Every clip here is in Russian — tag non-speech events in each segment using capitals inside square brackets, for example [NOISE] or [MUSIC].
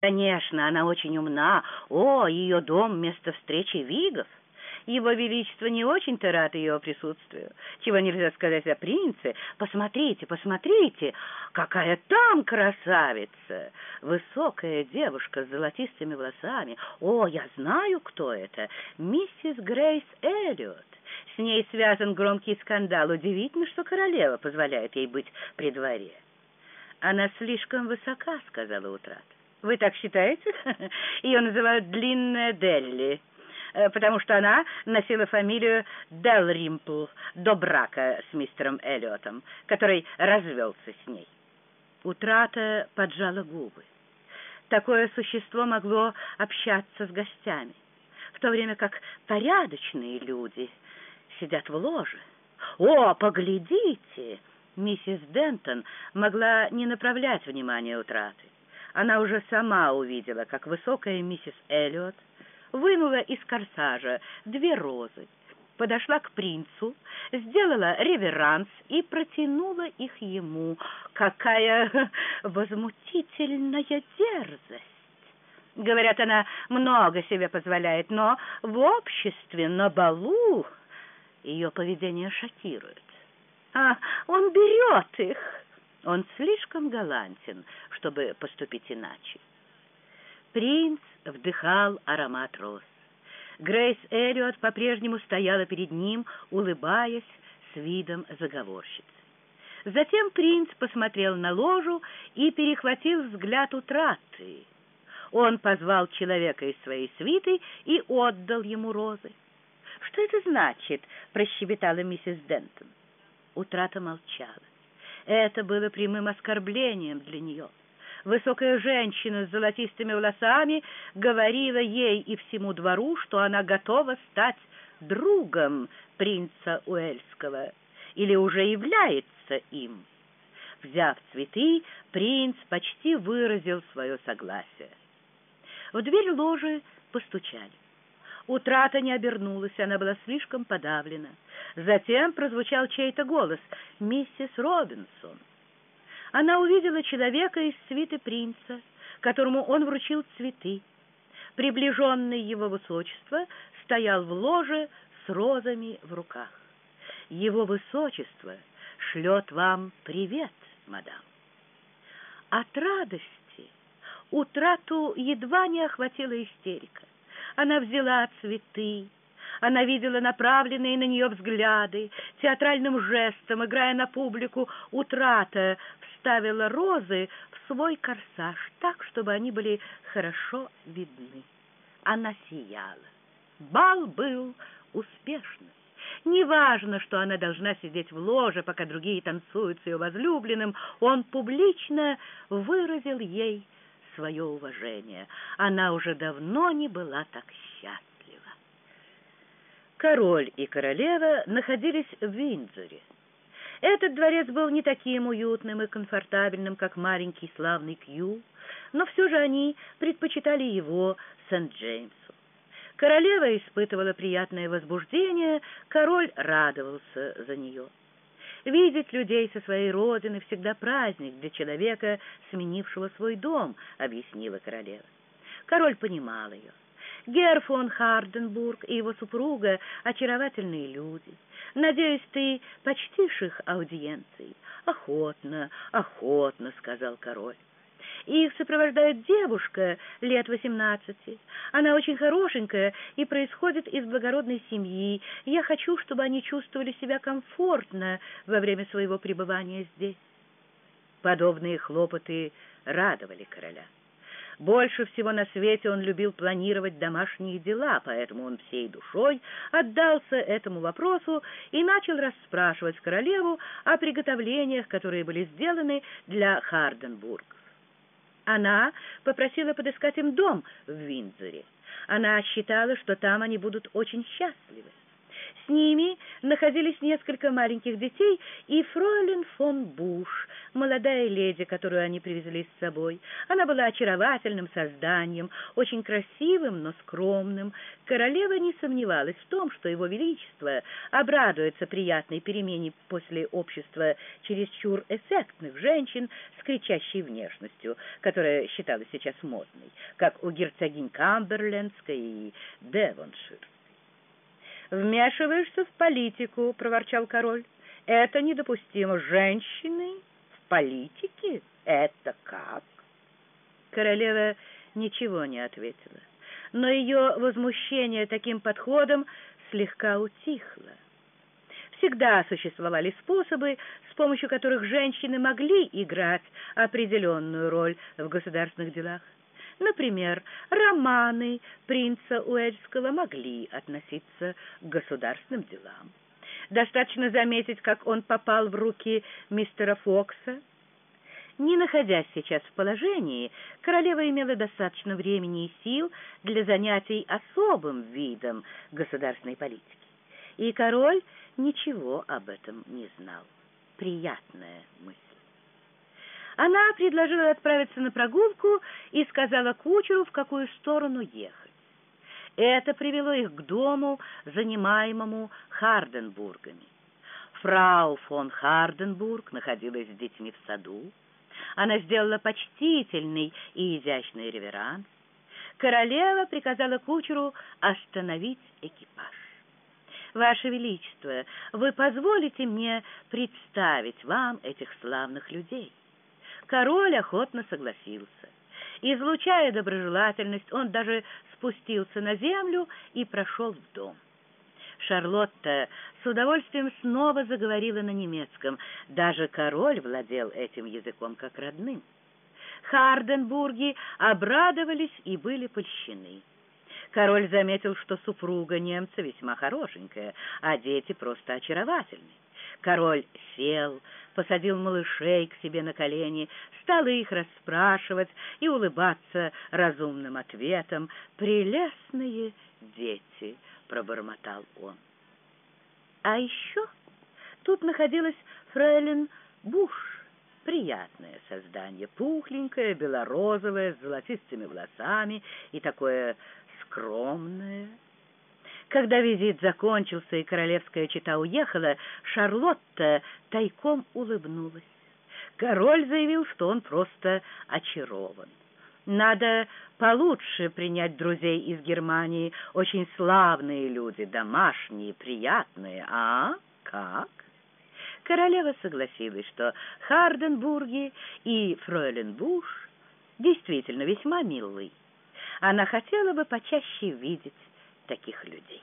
Конечно, она очень умна. О, ее дом — место встречи Вигов. Его Величество не очень-то рад ее присутствию. Чего нельзя сказать о принце. Посмотрите, посмотрите, какая там красавица! Высокая девушка с золотистыми волосами. О, я знаю, кто это. Миссис Грейс Эллиот. С ней связан громкий скандал. Удивительно, что королева позволяет ей быть при дворе. Она слишком высока, сказала Утрат. Вы так считаете? [LAUGHS] Ее называют Длинная Делли. Э, потому что она носила фамилию Делримпл до брака с мистером Эллиотом, который развелся с ней. Утрата поджала губы. Такое существо могло общаться с гостями, в то время как порядочные люди сидят в ложе. «О, поглядите!» Миссис Дентон могла не направлять внимания утраты. Она уже сама увидела, как высокая миссис Эллиот вынула из корсажа две розы, подошла к принцу, сделала реверанс и протянула их ему. Какая [LAUGHS] возмутительная дерзость! Говорят, она много себе позволяет, но в обществе, на балу ее поведение шокирует. А он берет их. Он слишком галантен, чтобы поступить иначе. Принц вдыхал аромат роз. Грейс Эллиот по-прежнему стояла перед ним, улыбаясь с видом заговорщицы. Затем принц посмотрел на ложу и перехватил взгляд утраты. Он позвал человека из своей свиты и отдал ему розы. «Что это значит?» — прощебетала миссис Дентон. Утрата молчала. Это было прямым оскорблением для нее. Высокая женщина с золотистыми волосами говорила ей и всему двору, что она готова стать другом принца Уэльского или уже является им. Взяв цветы, принц почти выразил свое согласие. В дверь ложи постучали. Утрата не обернулась, она была слишком подавлена. Затем прозвучал чей-то голос «Миссис Робинсон». Она увидела человека из свиты принца, которому он вручил цветы. Приближенный его высочество стоял в ложе с розами в руках. Его высочество шлет вам привет, мадам. От радости утрату едва не охватила истерика. Она взяла цветы, она видела направленные на нее взгляды, театральным жестом, играя на публику, утрата вставила розы в свой корсаж так, чтобы они были хорошо видны. Она сияла. Бал был успешным. Неважно, что она должна сидеть в ложе, пока другие танцуют с ее возлюбленным, он публично выразил ей свое уважение. Она уже давно не была так счастлива. Король и королева находились в Виндзоре. Этот дворец был не таким уютным и комфортабельным, как маленький славный Кью, но все же они предпочитали его Сент-Джеймсу. Королева испытывала приятное возбуждение, король радовался за нее. Видеть людей со своей родины всегда праздник для человека, сменившего свой дом, объяснила королева. Король понимал ее. Гер фон Харденбург и его супруга — очаровательные люди. Надеюсь, ты почтишь их аудиенцией. Охотно, охотно, — сказал король. Их сопровождает девушка лет восемнадцати. Она очень хорошенькая и происходит из благородной семьи. Я хочу, чтобы они чувствовали себя комфортно во время своего пребывания здесь. Подобные хлопоты радовали короля. Больше всего на свете он любил планировать домашние дела, поэтому он всей душой отдался этому вопросу и начал расспрашивать королеву о приготовлениях, которые были сделаны для Харденбургов. Она попросила подыскать им дом в Виндзоре. Она считала, что там они будут очень счастливы. С ними находились несколько маленьких детей и фройлен фон Буш, молодая леди, которую они привезли с собой. Она была очаровательным созданием, очень красивым, но скромным. Королева не сомневалась в том, что его величество обрадуется приятной перемене после общества чересчур эффектных женщин с кричащей внешностью, которая считалась сейчас модной, как у герцогинь Камберлендской и Девоншир. «Вмешиваешься в политику», — проворчал король. «Это недопустимо. Женщины в политике? Это как?» Королева ничего не ответила, но ее возмущение таким подходом слегка утихло. Всегда существовали способы, с помощью которых женщины могли играть определенную роль в государственных делах. Например, романы принца Уэльского могли относиться к государственным делам. Достаточно заметить, как он попал в руки мистера Фокса. Не находясь сейчас в положении, королева имела достаточно времени и сил для занятий особым видом государственной политики. И король ничего об этом не знал. Приятная мысль. Она предложила отправиться на прогулку и сказала кучеру, в какую сторону ехать. Это привело их к дому, занимаемому Харденбургами. Фрау фон Харденбург находилась с детьми в саду. Она сделала почтительный и изящный реверанс. Королева приказала кучеру остановить экипаж. «Ваше Величество, вы позволите мне представить вам этих славных людей?» Король охотно согласился. Излучая доброжелательность, он даже спустился на землю и прошел в дом. Шарлотта с удовольствием снова заговорила на немецком. Даже король владел этим языком как родным. Харденбурги обрадовались и были польщены. Король заметил, что супруга немца весьма хорошенькая, а дети просто очаровательны. Король сел, посадил малышей к себе на колени, стал их расспрашивать и улыбаться разумным ответом. «Прелестные дети!» — пробормотал он. А еще тут находилась фрейлин Буш, приятное создание, пухленькое, белорозовое, с золотистыми волосами и такое скромное, когда визит закончился и королевская чета уехала, Шарлотта тайком улыбнулась. Король заявил, что он просто очарован. Надо получше принять друзей из Германии, очень славные люди, домашние, приятные. А как? Королева согласилась, что Харденбурги и Фройленбуш действительно весьма милы. Она хотела бы почаще видеть таких людей.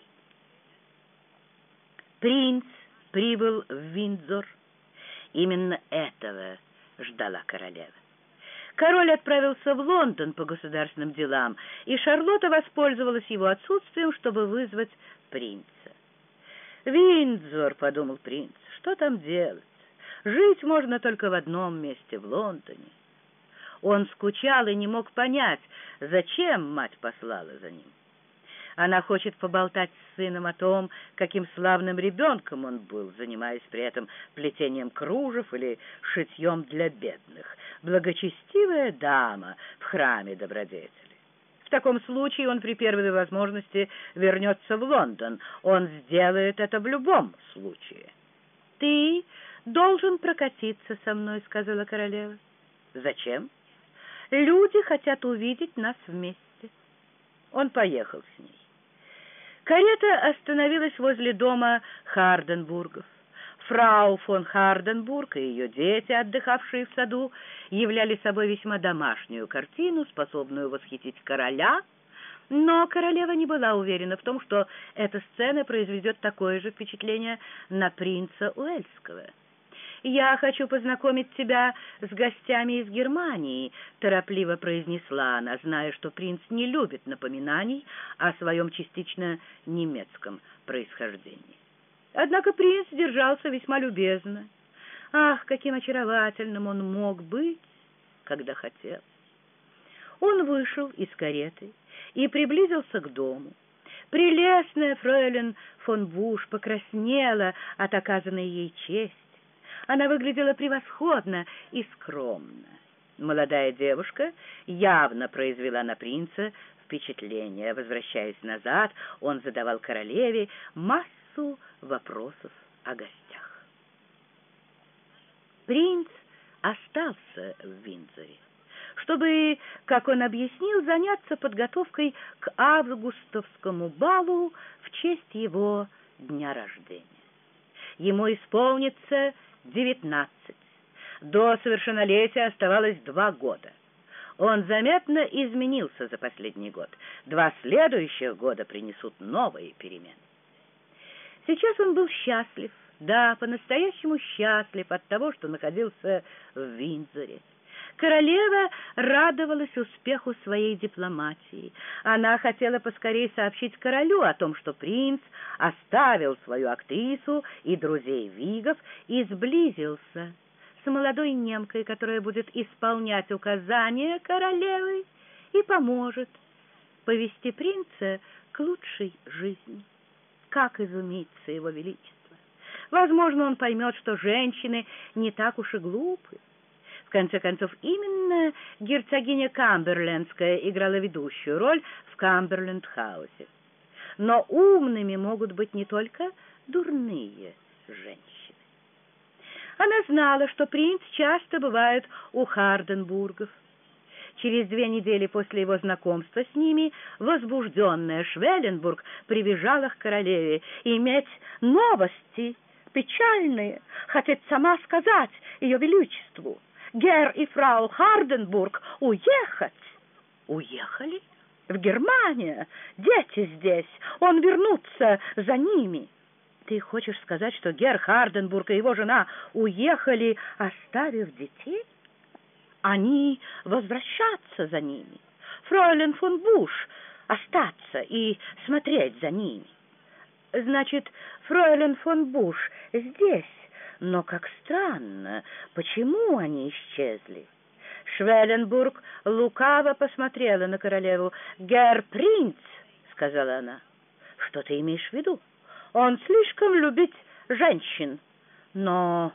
Принц прибыл в Виндзор. Именно этого ждала королева. Король отправился в Лондон по государственным делам, и Шарлотта воспользовалась его отсутствием, чтобы вызвать принца. «Виндзор», — подумал принц, — «что там делать? Жить можно только в одном месте, в Лондоне». Он скучал и не мог понять, зачем мать послала за ним. Она хочет поболтать с сыном о том, каким славным ребенком он был, занимаясь при этом плетением кружев или шитьем для бедных. Благочестивая дама в храме добродетели. В таком случае он при первой возможности вернется в Лондон. Он сделает это в любом случае. «Ты должен прокатиться со мной», — сказала королева. «Зачем?» «Люди хотят увидеть нас вместе». Он поехал с ней. Карета остановилась возле дома Харденбургов. Фрау фон Харденбург и ее дети, отдыхавшие в саду, являли собой весьма домашнюю картину, способную восхитить короля, но королева не была уверена в том, что эта сцена произведет такое же впечатление на принца Уэльского. «Я хочу познакомить тебя с гостями из Германии», — торопливо произнесла она, зная, что принц не любит напоминаний о своем частично немецком происхождении. Однако принц держался весьма любезно. Ах, каким очаровательным он мог быть, когда хотел! Он вышел из кареты и приблизился к дому. Прелестная фройлен фон Буш покраснела от оказанной ей чести. Она выглядела превосходно и скромно. Молодая девушка явно произвела на принца впечатление. Возвращаясь назад, он задавал королеве массу вопросов о гостях. Принц остался в Виндзоре, чтобы, как он объяснил, заняться подготовкой к августовскому балу в честь его дня рождения. Ему исполнится девятнадцать. До совершеннолетия оставалось два года. Он заметно изменился за последний год. Два следующих года принесут новые перемены. Сейчас он был счастлив, да, по-настоящему счастлив от того, что находился в Виндзоре. Королева радовалась успеху своей дипломатии. Она хотела поскорее сообщить королю о том, что принц оставил свою актрису и друзей Вигов и сблизился с молодой немкой, которая будет исполнять указания королевы и поможет повести принца к лучшей жизни. Как изумится его величество! Возможно, он поймет, что женщины не так уж и глупы. В конце концов, именно герцогиня Камберлендская играла ведущую роль в Камберленд-хаусе. Но умными могут быть не только дурные женщины. Она знала, что принц часто бывает у Харденбургов. Через две недели после его знакомства с ними возбужденная Швелленбург прибежала к королеве иметь новости печальные, хотеть сама сказать ее величеству. Гер и фрау Харденбург уехать. Уехали? В Германию. Дети здесь. Он вернутся за ними. Ты хочешь сказать, что Гер Харденбург и его жена уехали, оставив детей? Они возвращаться за ними. Фройлен фон Буш остаться и смотреть за ними. Значит, фройлен фон Буш здесь, но как странно, почему они исчезли? Швелленбург лукаво посмотрела на королеву. «Гер принц», — сказала она, — «что ты имеешь в виду? Он слишком любит женщин. Но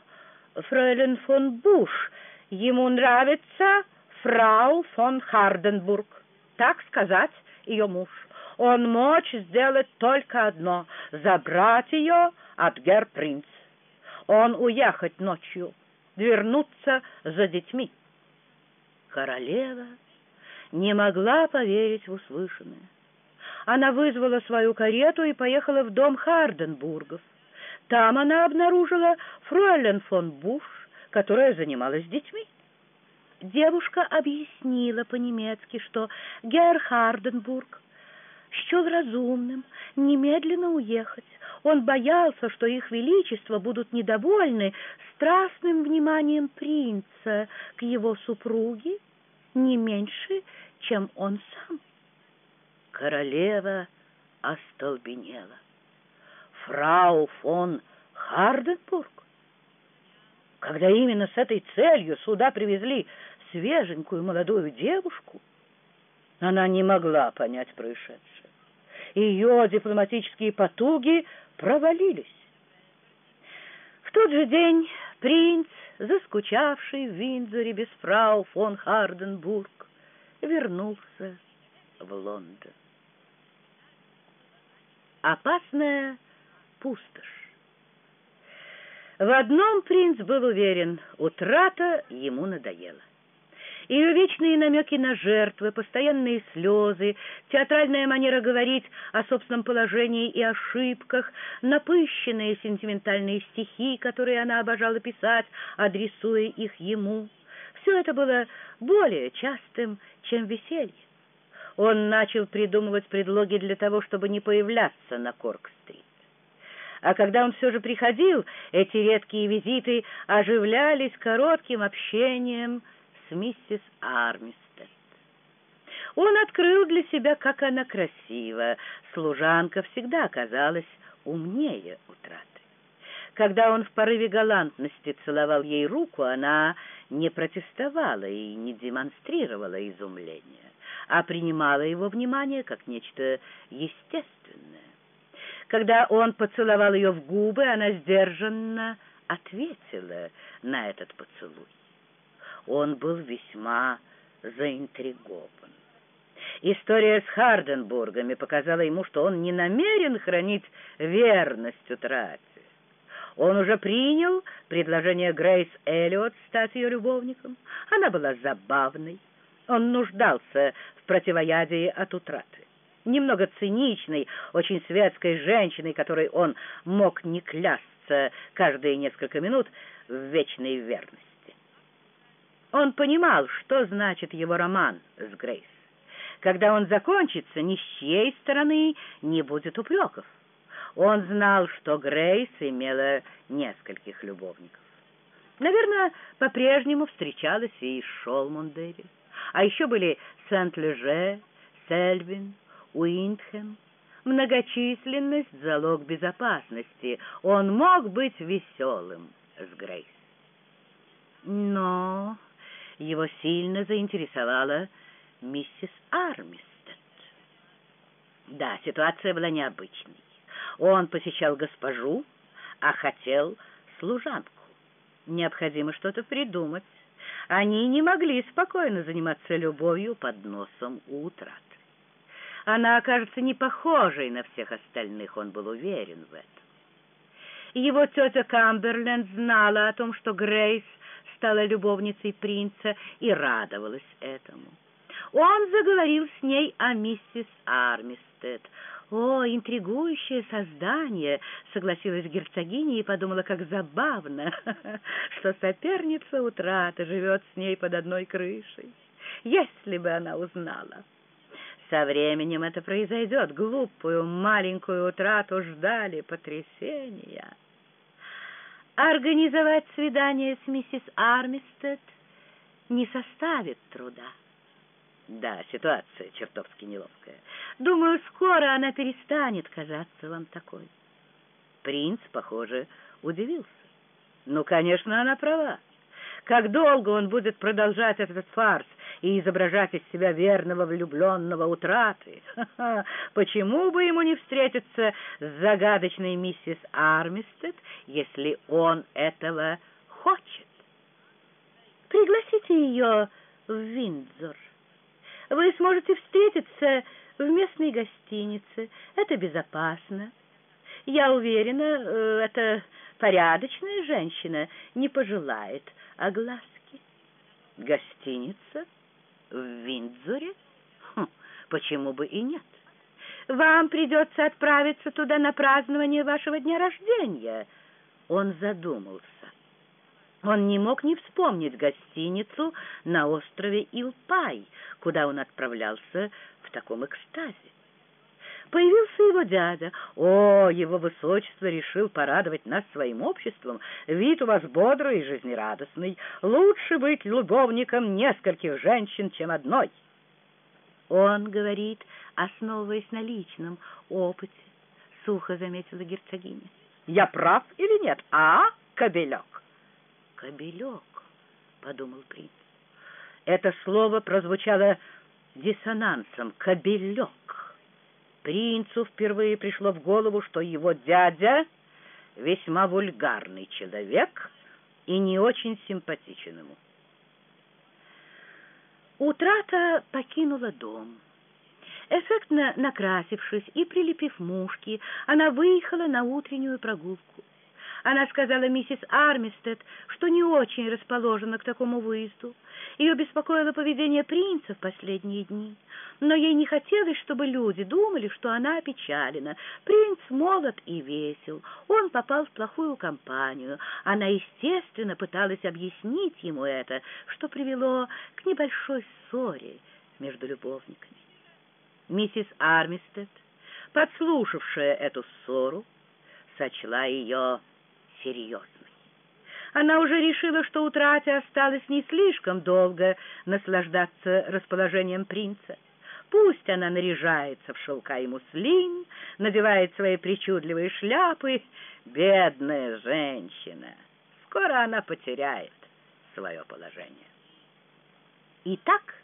фройлен фон Буш, ему нравится фрау фон Харденбург, так сказать, ее муж. Он мочь сделать только одно — забрать ее от гер-принц. Он уехать ночью, вернуться за детьми. Королева не могла поверить в услышанное. Она вызвала свою карету и поехала в дом Харденбургов. Там она обнаружила фройлен фон Буш, которая занималась детьми. Девушка объяснила по-немецки, что Герр Харденбург счел разумным немедленно уехать. Он боялся, что их величество будут недовольны страстным вниманием принца к его супруге не меньше, чем он сам. Королева остолбенела. Фрау фон Харденбург? Когда именно с этой целью сюда привезли свеженькую молодую девушку, она не могла понять происшедшее. Ее дипломатические потуги провалились. В тот же день принц, заскучавший в Виндзоре без фрау фон Харденбург, вернулся в Лондон опасная пустошь. В одном принц был уверен, утрата ему надоела. Ее вечные намеки на жертвы, постоянные слезы, театральная манера говорить о собственном положении и ошибках, напыщенные сентиментальные стихи, которые она обожала писать, адресуя их ему. Все это было более частым, чем веселье он начал придумывать предлоги для того, чтобы не появляться на Корк-стрит. А когда он все же приходил, эти редкие визиты оживлялись коротким общением миссис Армистед. Он открыл для себя, как она красива. Служанка всегда оказалась умнее утраты. Когда он в порыве галантности целовал ей руку, она не протестовала и не демонстрировала изумления а принимала его внимание как нечто естественное. Когда он поцеловал ее в губы, она сдержанно ответила на этот поцелуй. Он был весьма заинтригован. История с Харденбургами показала ему, что он не намерен хранить верность утрате. Он уже принял предложение Грейс Эллиот стать ее любовником. Она была забавной. Он нуждался в противоядии от утраты. Немного циничной, очень светской женщиной, которой он мог не клясться каждые несколько минут в вечной верности. Он понимал, что значит его роман с Грейс. Когда он закончится, ни с чьей стороны не будет упреков. Он знал, что Грейс имела нескольких любовников. Наверное, по-прежнему встречалась и Шолмондери. А еще были Сент-Леже, Сельвин, Уиндхэм. Многочисленность — залог безопасности. Он мог быть веселым с Грейс. Но его сильно заинтересовала миссис Армистед. Да, ситуация была необычной. Он посещал госпожу, а хотел служанку. Необходимо что-то придумать. Они не могли спокойно заниматься любовью под носом у. Она окажется не похожей на всех остальных, он был уверен в этом. Его тетя Камберленд знала о том, что Грейс стала любовницей принца и радовалась этому. Он заговорил с ней о миссис Армистед. «О, интригующее создание!» — согласилась герцогиня и подумала, как забавно, [LAUGHS] что соперница утраты живет с ней под одной крышей. Если бы она узнала. Со временем это произойдет. Глупую маленькую утрату ждали потрясения. Организовать свидание с миссис Армистед не составит труда. Да, ситуация чертовски неловкая. Думаю, скоро она перестанет казаться вам такой. Принц, похоже, удивился. Ну, конечно, она права. Как долго он будет продолжать этот фарс и изображать из себя верного влюбленного утраты? Почему бы ему не встретиться с загадочной миссис Армистед, если он этого хочет? Пригласите ее в Виндзор. Вы сможете встретиться в местной гостинице. Это безопасно. Я уверена, э, эта порядочная женщина не пожелает огласки. Гостиница в Виндзоре? Хм, почему бы и нет? Вам придется отправиться туда на празднование вашего дня рождения. Он задумался. Он не мог не вспомнить гостиницу на острове Илпай, куда он отправлялся в таком экстазе. Появился его дядя. О, его высочество решил порадовать нас своим обществом. Вид у вас бодрый и жизнерадостный. Лучше быть любовником нескольких женщин, чем одной. Он говорит, основываясь на личном опыте, — сухо заметила герцогиня. Я прав или нет, а, кобелек? «Кобелек», — подумал принц. Это слово прозвучало диссонансом «кобелек». Принцу впервые пришло в голову, что его дядя весьма вульгарный человек и не очень симпатичен ему. Утрата покинула дом. Эффектно накрасившись и прилепив мушки, она выехала на утреннюю прогулку. Она сказала миссис Армистед, что не очень расположена к такому выезду. Ее беспокоило поведение принца в последние дни. Но ей не хотелось, чтобы люди думали, что она опечалена. Принц молод и весел. Он попал в плохую компанию. Она, естественно, пыталась объяснить ему это, что привело к небольшой ссоре между любовниками. Миссис Армистед, подслушавшая эту ссору, сочла ее серьезной. Она уже решила, что утрате осталось не слишком долго наслаждаться расположением принца. Пусть она наряжается в шелка и муслин, надевает свои причудливые шляпы. Бедная женщина! Скоро она потеряет свое положение. Итак,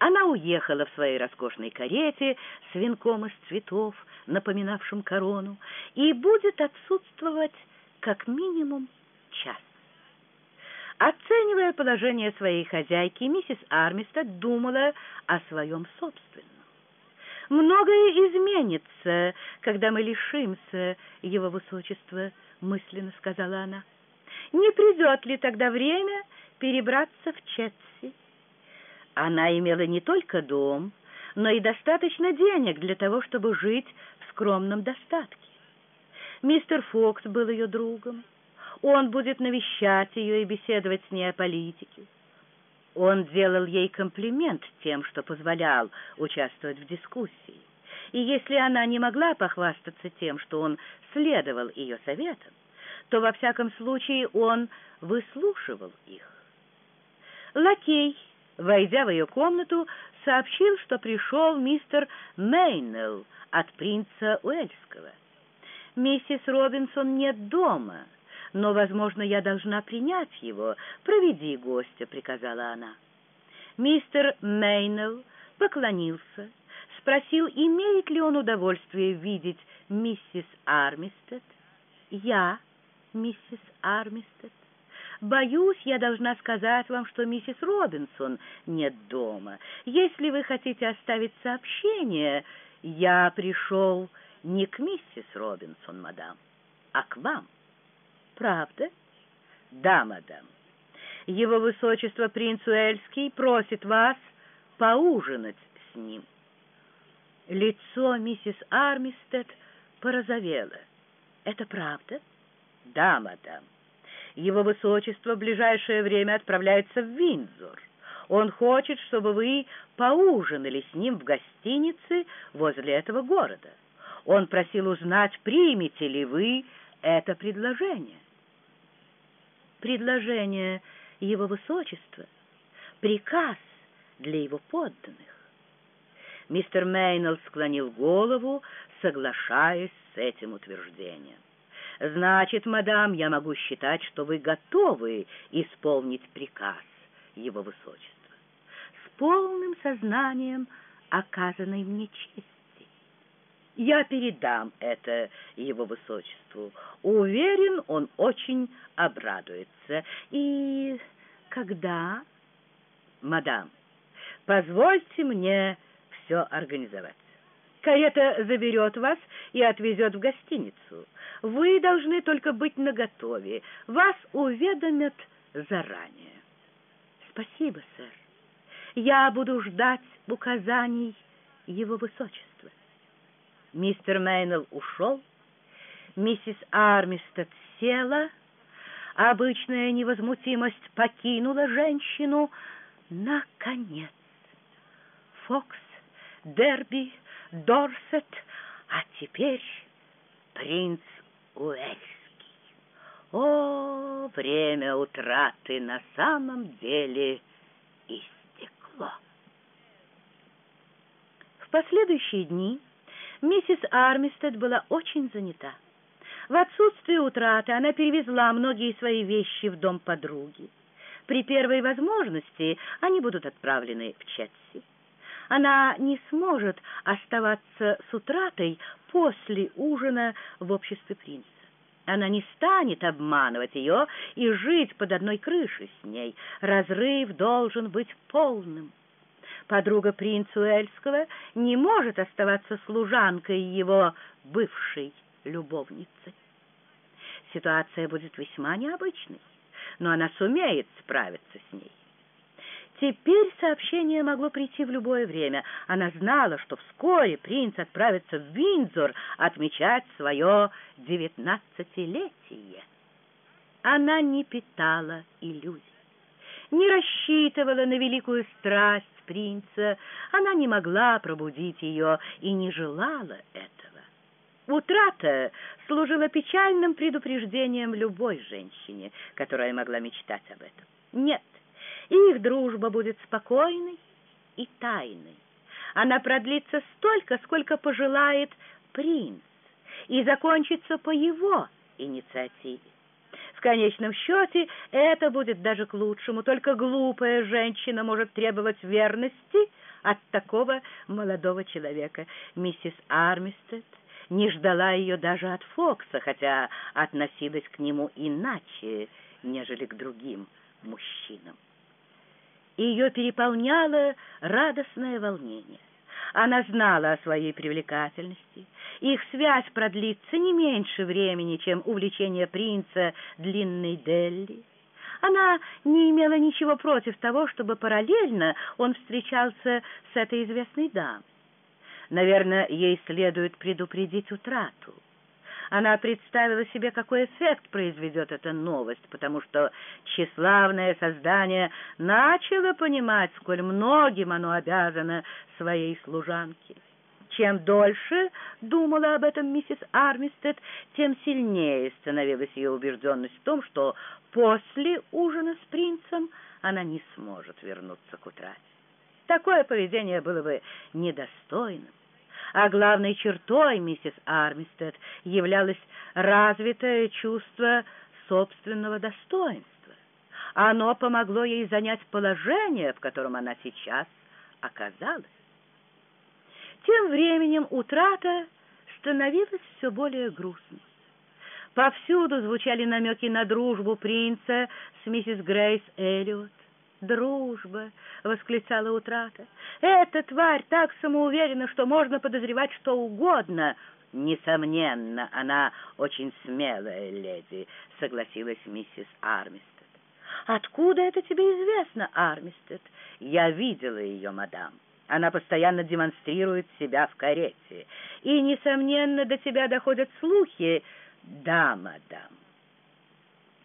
Она уехала в своей роскошной карете с венком из цветов, напоминавшим корону, и будет отсутствовать как минимум час. Оценивая положение своей хозяйки, миссис Армистед думала о своем собственном. «Многое изменится, когда мы лишимся его высочества», — мысленно сказала она. «Не придет ли тогда время перебраться в Четси?» Она имела не только дом, но и достаточно денег для того, чтобы жить в скромном достатке. Мистер Фокс был ее другом. Он будет навещать ее и беседовать с ней о политике. Он делал ей комплимент тем, что позволял участвовать в дискуссии. И если она не могла похвастаться тем, что он следовал ее советам, то во всяком случае он выслушивал их. Лакей, войдя в ее комнату, сообщил, что пришел мистер Мейнелл от принца Уэльского. «Миссис Робинсон нет дома», но, возможно, я должна принять его. Проведи гостя», — приказала она. Мистер Мейнелл поклонился, спросил, имеет ли он удовольствие видеть миссис Армистед. «Я, миссис Армистед. Боюсь, я должна сказать вам, что миссис Робинсон нет дома. Если вы хотите оставить сообщение, я пришел не к миссис Робинсон, мадам, а к вам». «Правда?» «Да, мадам. Его высочество принц Уэльский просит вас поужинать с ним». Лицо миссис Армистед порозовело. «Это правда?» «Да, мадам. Его высочество в ближайшее время отправляется в Виндзор. Он хочет, чтобы вы поужинали с ним в гостинице возле этого города. Он просил узнать, примете ли вы это предложение» предложение его высочества, приказ для его подданных. Мистер Мейнелл склонил голову, соглашаясь с этим утверждением. «Значит, мадам, я могу считать, что вы готовы исполнить приказ его высочества с полным сознанием оказанной мне чести. Я передам это его высочеству. Уверен, он очень обрадуется. И когда... Мадам, позвольте мне все организовать. Карета заберет вас и отвезет в гостиницу. Вы должны только быть наготове. Вас уведомят заранее. Спасибо, сэр. Я буду ждать указаний его высочества. Мистер Мейнелл ушел, миссис Армистед села, обычная невозмутимость покинула женщину. Наконец! Фокс, Дерби, Дорсет, а теперь принц Уэльский. О, время утраты на самом деле истекло. В последующие дни Миссис Армистед была очень занята. В отсутствие утраты она перевезла многие свои вещи в дом подруги. При первой возможности они будут отправлены в Четси. Она не сможет оставаться с утратой после ужина в обществе принца. Она не станет обманывать ее и жить под одной крышей с ней. Разрыв должен быть полным. Подруга принца Уэльского не может оставаться служанкой его бывшей любовницы. Ситуация будет весьма необычной, но она сумеет справиться с ней. Теперь сообщение могло прийти в любое время. Она знала, что вскоре принц отправится в Виндзор отмечать свое девятнадцатилетие. Она не питала иллюзий, не рассчитывала на великую страсть принца, она не могла пробудить ее и не желала этого. Утрата служила печальным предупреждением любой женщине, которая могла мечтать об этом. Нет, их дружба будет спокойной и тайной. Она продлится столько, сколько пожелает принц, и закончится по его инициативе. В конечном счете это будет даже к лучшему. Только глупая женщина может требовать верности от такого молодого человека. Миссис Армистед не ждала ее даже от Фокса, хотя относилась к нему иначе, нежели к другим мужчинам. Ее переполняло радостное волнение. Она знала о своей привлекательности. Их связь продлится не меньше времени, чем увлечение принца длинной Делли. Она не имела ничего против того, чтобы параллельно он встречался с этой известной дамой. Наверное, ей следует предупредить утрату. Она представила себе, какой эффект произведет эта новость, потому что тщеславное создание начало понимать, сколь многим оно обязано своей служанке. Чем дольше думала об этом миссис Армистед, тем сильнее становилась ее убежденность в том, что после ужина с принцем она не сможет вернуться к утрате. Такое поведение было бы недостойным а главной чертой миссис Армистед являлось развитое чувство собственного достоинства. Оно помогло ей занять положение, в котором она сейчас оказалась. Тем временем утрата становилась все более грустной. Повсюду звучали намеки на дружбу принца с миссис Грейс Эллиот. «Дружба!» — восклицала утрата. «Эта тварь так самоуверена, что можно подозревать что угодно!» «Несомненно, она очень смелая леди», — согласилась миссис Армистед. «Откуда это тебе известно, Армистед?» «Я видела ее, мадам. Она постоянно демонстрирует себя в карете. И, несомненно, до тебя доходят слухи. Да, мадам».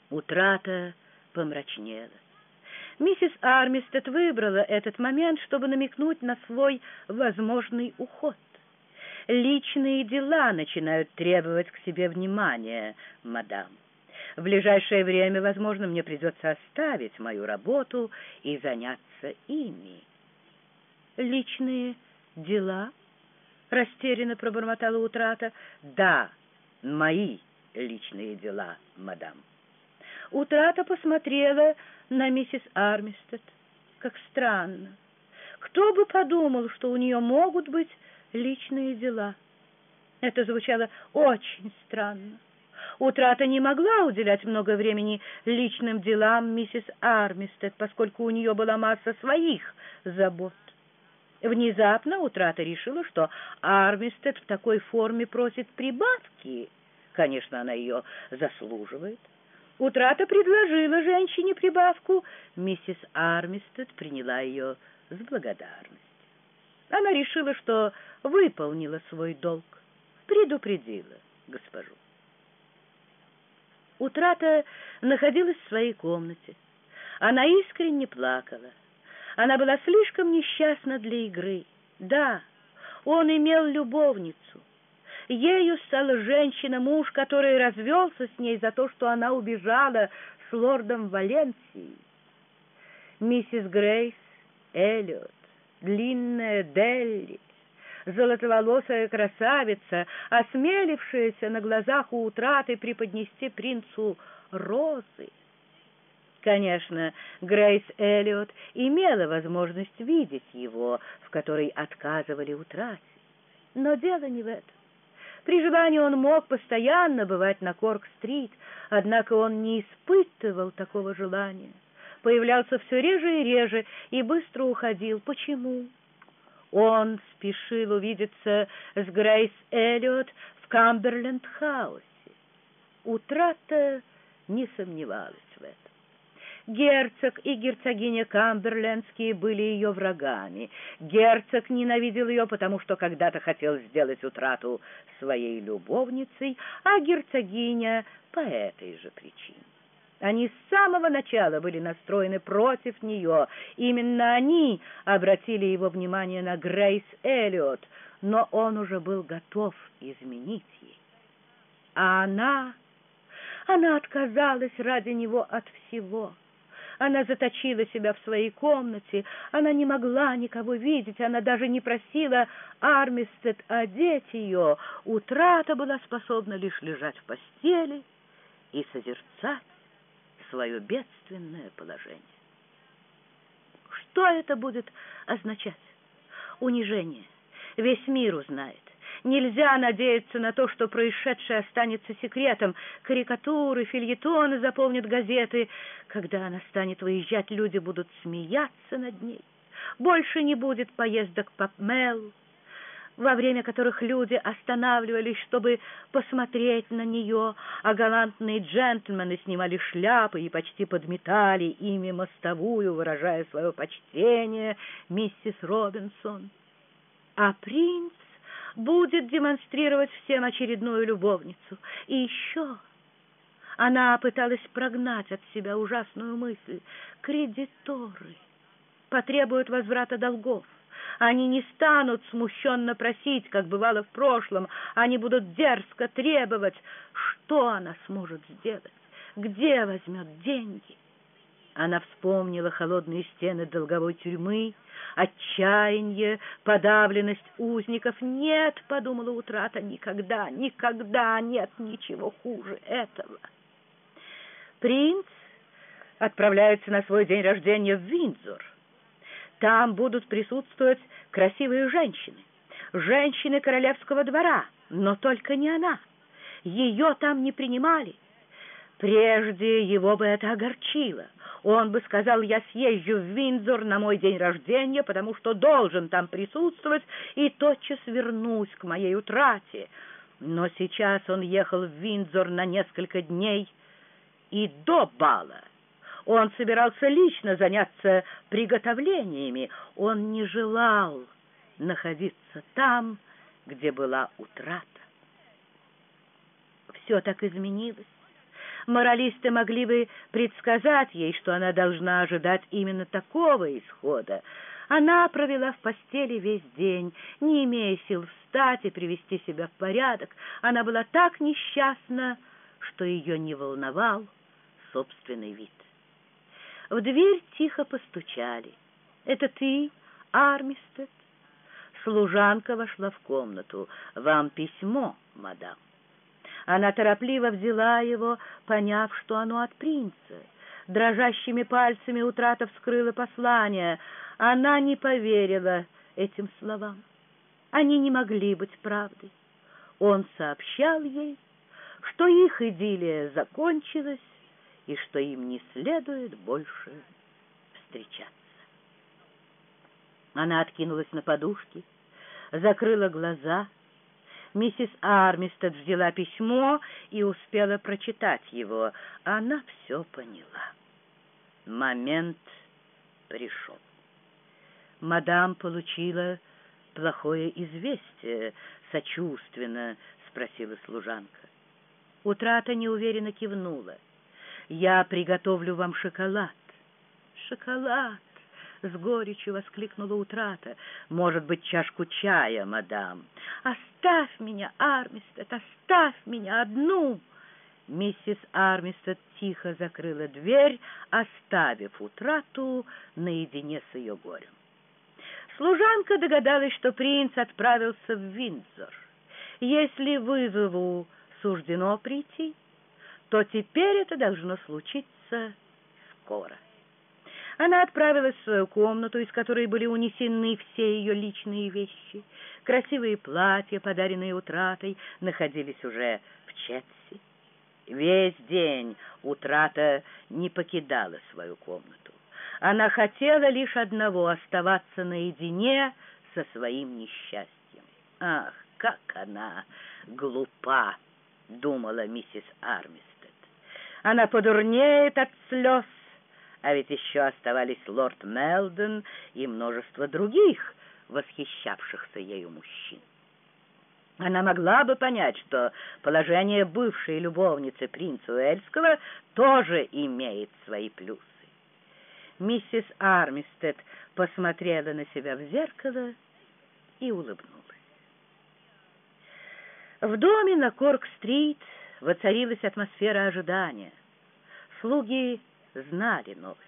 Утрата помрачнела. Миссис Армистед выбрала этот момент, чтобы намекнуть на свой возможный уход. Личные дела начинают требовать к себе внимания, мадам. В ближайшее время, возможно, мне придется оставить мою работу и заняться ими. Личные дела? Растерянно пробормотала утрата. Да, мои личные дела, мадам. Утрата посмотрела на миссис Армистед. Как странно. Кто бы подумал, что у нее могут быть личные дела? Это звучало очень странно. Утрата не могла уделять много времени личным делам миссис Армистед, поскольку у нее была масса своих забот. Внезапно Утрата решила, что Армистед в такой форме просит прибавки. Конечно, она ее заслуживает. Утрата предложила женщине прибавку. Миссис Армистед приняла ее с благодарностью. Она решила, что выполнила свой долг, предупредила госпожу. Утрата находилась в своей комнате. Она искренне плакала. Она была слишком несчастна для игры. Да, он имел любовницу — Ею стала женщина-муж, который развелся с ней за то, что она убежала с лордом Валенсией. Миссис Грейс Эллиот, длинная Делли, золотоволосая красавица, осмелившаяся на глазах у утраты преподнести принцу розы. Конечно, Грейс Эллиот имела возможность видеть его, в которой отказывали утрате. Но дело не в этом. При желании он мог постоянно бывать на Корк-стрит, однако он не испытывал такого желания. Появлялся все реже и реже и быстро уходил. Почему? Он спешил увидеться с Грейс Эллиот в Камберленд-хаусе. Утрата не сомневалась. Герцог и герцогиня Камберлендские были ее врагами. Герцог ненавидел ее, потому что когда-то хотел сделать утрату своей любовницей, а герцогиня по этой же причине. Они с самого начала были настроены против нее. Именно они обратили его внимание на Грейс Эллиот, но он уже был готов изменить ей. А она... Она отказалась ради него от всего. Она заточила себя в своей комнате, она не могла никого видеть, она даже не просила Армистед одеть ее. Утрата была способна лишь лежать в постели и созерцать свое бедственное положение. Что это будет означать? Унижение. Весь мир узнает. Нельзя надеяться на то, что происшедшее останется секретом. Карикатуры, фильетоны заполнят газеты. Когда она станет выезжать, люди будут смеяться над ней. Больше не будет поездок по Мел, во время которых люди останавливались, чтобы посмотреть на нее, а галантные джентльмены снимали шляпы и почти подметали ими мостовую, выражая свое почтение миссис Робинсон. А принц будет демонстрировать всем очередную любовницу. И еще она пыталась прогнать от себя ужасную мысль. Кредиторы потребуют возврата долгов. Они не станут смущенно просить, как бывало в прошлом. Они будут дерзко требовать. Что она сможет сделать? Где возьмет деньги? Она вспомнила холодные стены долговой тюрьмы, отчаяние, подавленность узников. «Нет», — подумала утрата, — «никогда, никогда нет ничего хуже этого». Принц отправляется на свой день рождения в Виндзор. Там будут присутствовать красивые женщины, женщины королевского двора, но только не она. Ее там не принимали. Прежде его бы это огорчило. Он бы сказал, я съезжу в Виндзор на мой день рождения, потому что должен там присутствовать, и тотчас вернусь к моей утрате. Но сейчас он ехал в Виндзор на несколько дней и до бала. Он собирался лично заняться приготовлениями. Он не желал находиться там, где была утрата. Все так изменилось. Моралисты могли бы предсказать ей, что она должна ожидать именно такого исхода. Она провела в постели весь день, не имея сил встать и привести себя в порядок. Она была так несчастна, что ее не волновал собственный вид. В дверь тихо постучали. «Это ты, Армистед?» Служанка вошла в комнату. «Вам письмо, мадам». Она торопливо взяла его, поняв, что оно от принца. Дрожащими пальцами утрата вскрыла послание. Она не поверила этим словам. Они не могли быть правдой. Он сообщал ей, что их идиллия закончилась и что им не следует больше встречаться. Она откинулась на подушки, закрыла глаза — Миссис Армистед взяла письмо и успела прочитать его. Она все поняла. Момент пришел. Мадам получила плохое известие, сочувственно спросила служанка. Утрата неуверенно кивнула. «Я приготовлю вам шоколад». «Шоколад!» — с горечью воскликнула утрата. «Может быть, чашку чая, мадам?» «Оставь меня, Армистед, оставь меня одну!» Миссис Армистед тихо закрыла дверь, оставив утрату наедине с ее горем. Служанка догадалась, что принц отправился в Виндзор. Если вызову суждено прийти, то теперь это должно случиться скоро. Она отправилась в свою комнату, из которой были унесены все ее личные вещи. Красивые платья, подаренные утратой, находились уже в Четси. Весь день утрата не покидала свою комнату. Она хотела лишь одного — оставаться наедине со своим несчастьем. Ах, как она глупа, — думала миссис Армистед. Она подурнеет от слез, а ведь еще оставались лорд Мелдон и множество других восхищавшихся ею мужчин. Она могла бы понять, что положение бывшей любовницы принца Уэльского тоже имеет свои плюсы. Миссис Армистед посмотрела на себя в зеркало и улыбнулась. В доме на Корк-стрит воцарилась атмосфера ожидания. Слуги знали новость.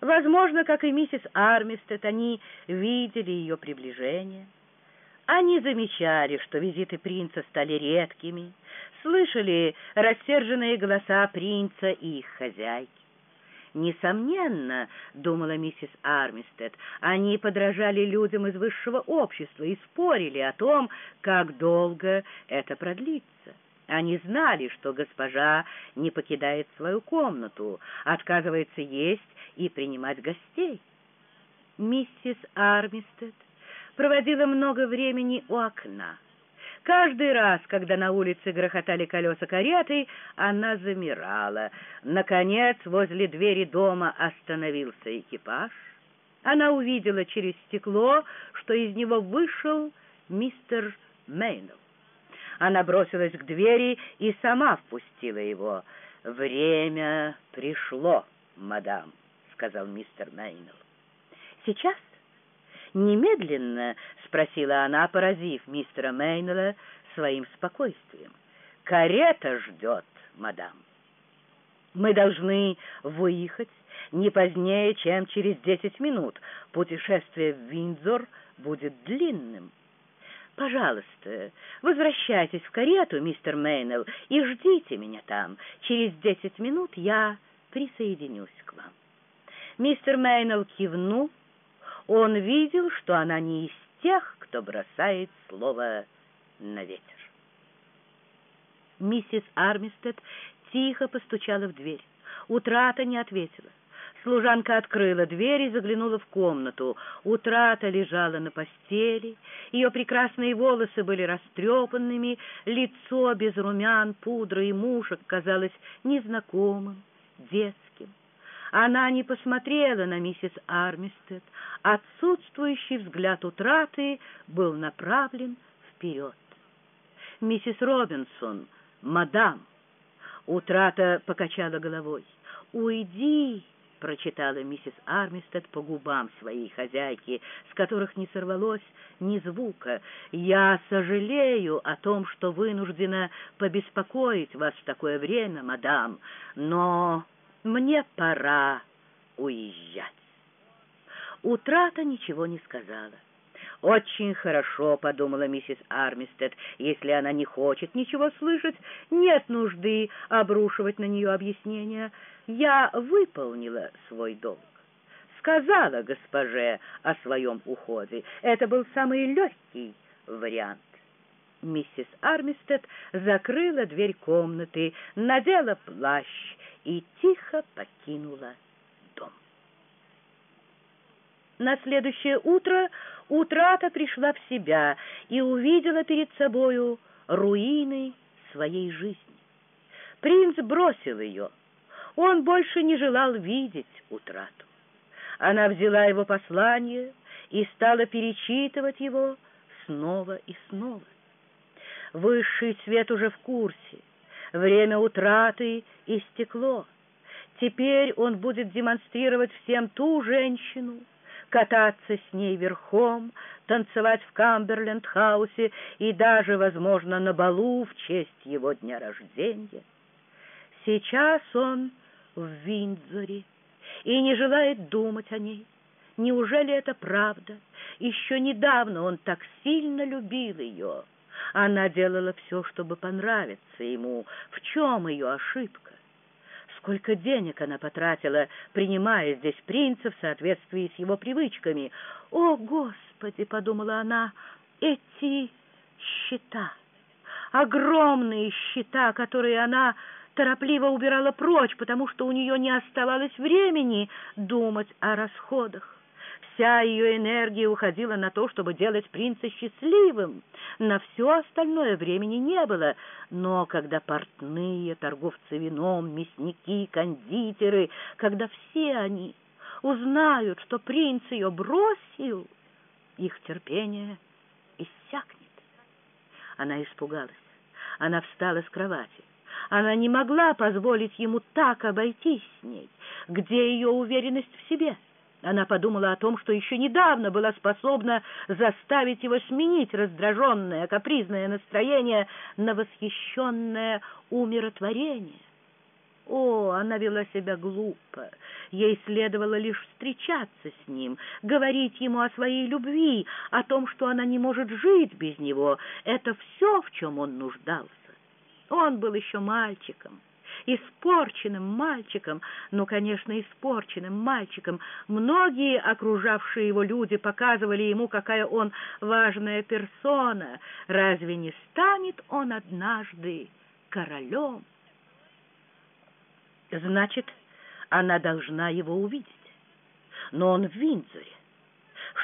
Возможно, как и миссис Армистед, они видели ее приближение. Они замечали, что визиты принца стали редкими, слышали рассерженные голоса принца и их хозяйки. Несомненно, думала миссис Армистед, они подражали людям из высшего общества и спорили о том, как долго это продлится. Они знали, что госпожа не покидает свою комнату, отказывается есть и принимать гостей. Миссис Армистед проводила много времени у окна. Каждый раз, когда на улице грохотали колеса кареты, она замирала. Наконец, возле двери дома остановился экипаж. Она увидела через стекло, что из него вышел мистер Мейнелл. Она бросилась к двери и сама впустила его. «Время пришло, мадам», — сказал мистер Мейнелл. «Сейчас?» «Немедленно?» — спросила она, поразив мистера Мейнелла своим спокойствием. «Карета ждет, мадам. Мы должны выехать не позднее, чем через десять минут. Путешествие в Виндзор будет длинным». «Пожалуйста, возвращайтесь в карету, мистер Мейнелл, и ждите меня там. Через десять минут я присоединюсь к вам». Мистер Мейнелл кивнул. Он видел, что она не из тех, кто бросает слово на ветер. Миссис Армистед тихо постучала в дверь. Утрата не ответила. Служанка открыла дверь и заглянула в комнату. Утрата лежала на постели, ее прекрасные волосы были растрепанными, лицо без румян, пудры и мушек казалось незнакомым, детским. Она не посмотрела на миссис Армистед. Отсутствующий взгляд утраты был направлен вперед. «Миссис Робинсон, мадам!» Утрата покачала головой. «Уйди!» — прочитала миссис Армистед по губам своей хозяйки, с которых не сорвалось ни звука. «Я сожалею о том, что вынуждена побеспокоить вас в такое время, мадам, но мне пора уезжать». Утрата ничего не сказала. «Очень хорошо», — подумала миссис Армистед, «если она не хочет ничего слышать, нет нужды обрушивать на нее объяснения. Я выполнила свой долг. Сказала госпоже о своем уходе. Это был самый легкий вариант». Миссис Армистед закрыла дверь комнаты, надела плащ и тихо покинула дом. На следующее утро Утрата пришла в себя и увидела перед собою руины своей жизни. Принц бросил ее. Он больше не желал видеть утрату. Она взяла его послание и стала перечитывать его снова и снова. Высший свет уже в курсе. Время Утраты истекло. Теперь он будет демонстрировать всем ту женщину, кататься с ней верхом, танцевать в Камберленд-хаусе и даже, возможно, на балу в честь его дня рождения. Сейчас он в Виндзоре и не желает думать о ней. Неужели это правда? Еще недавно он так сильно любил ее. Она делала все, чтобы понравиться ему. В чем ее ошибка? Сколько денег она потратила, принимая здесь принца в соответствии с его привычками. «О, Господи!» — подумала она, — «эти счета, огромные счета, которые она торопливо убирала прочь, потому что у нее не оставалось времени думать о расходах. Вся ее энергия уходила на то, чтобы делать принца счастливым. На все остальное времени не было. Но когда портные, торговцы вином, мясники, кондитеры, когда все они узнают, что принц ее бросил, их терпение иссякнет. Она испугалась. Она встала с кровати. Она не могла позволить ему так обойтись с ней. Где ее уверенность в себе? — она подумала о том, что еще недавно была способна заставить его сменить раздраженное, капризное настроение на восхищенное умиротворение. О, она вела себя глупо. Ей следовало лишь встречаться с ним, говорить ему о своей любви, о том, что она не может жить без него. Это все, в чем он нуждался. Он был еще мальчиком. Испорченным мальчиком, ну, конечно, испорченным мальчиком. Многие окружавшие его люди показывали ему, какая он важная персона. Разве не станет он однажды королем? Значит, она должна его увидеть. Но он в Виндзоре.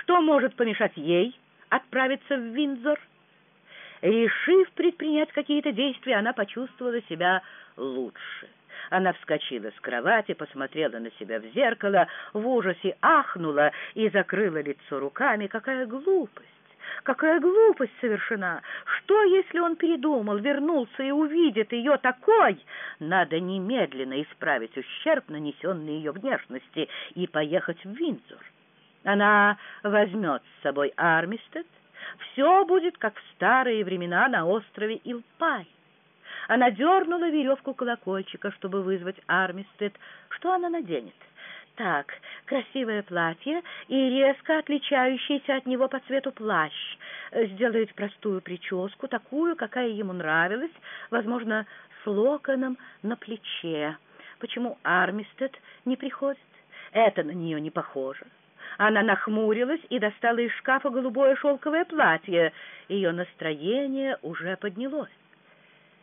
Что может помешать ей отправиться в Виндзор? Решив предпринять какие-то действия, она почувствовала себя лучше. Она вскочила с кровати, посмотрела на себя в зеркало, в ужасе ахнула и закрыла лицо руками. Какая глупость! Какая глупость совершена! Что, если он передумал, вернулся и увидит ее такой? Надо немедленно исправить ущерб, нанесенный ее внешности, и поехать в Виндзор. Она возьмет с собой Армистед, все будет, как в старые времена на острове Илпай. Она дернула веревку колокольчика, чтобы вызвать Армистед. Что она наденет? Так, красивое платье и резко отличающийся от него по цвету плащ. Сделает простую прическу, такую, какая ему нравилась, возможно, с локоном на плече. Почему Армистед не приходит? Это на нее не похоже. Она нахмурилась и достала из шкафа голубое шелковое платье. Ее настроение уже поднялось.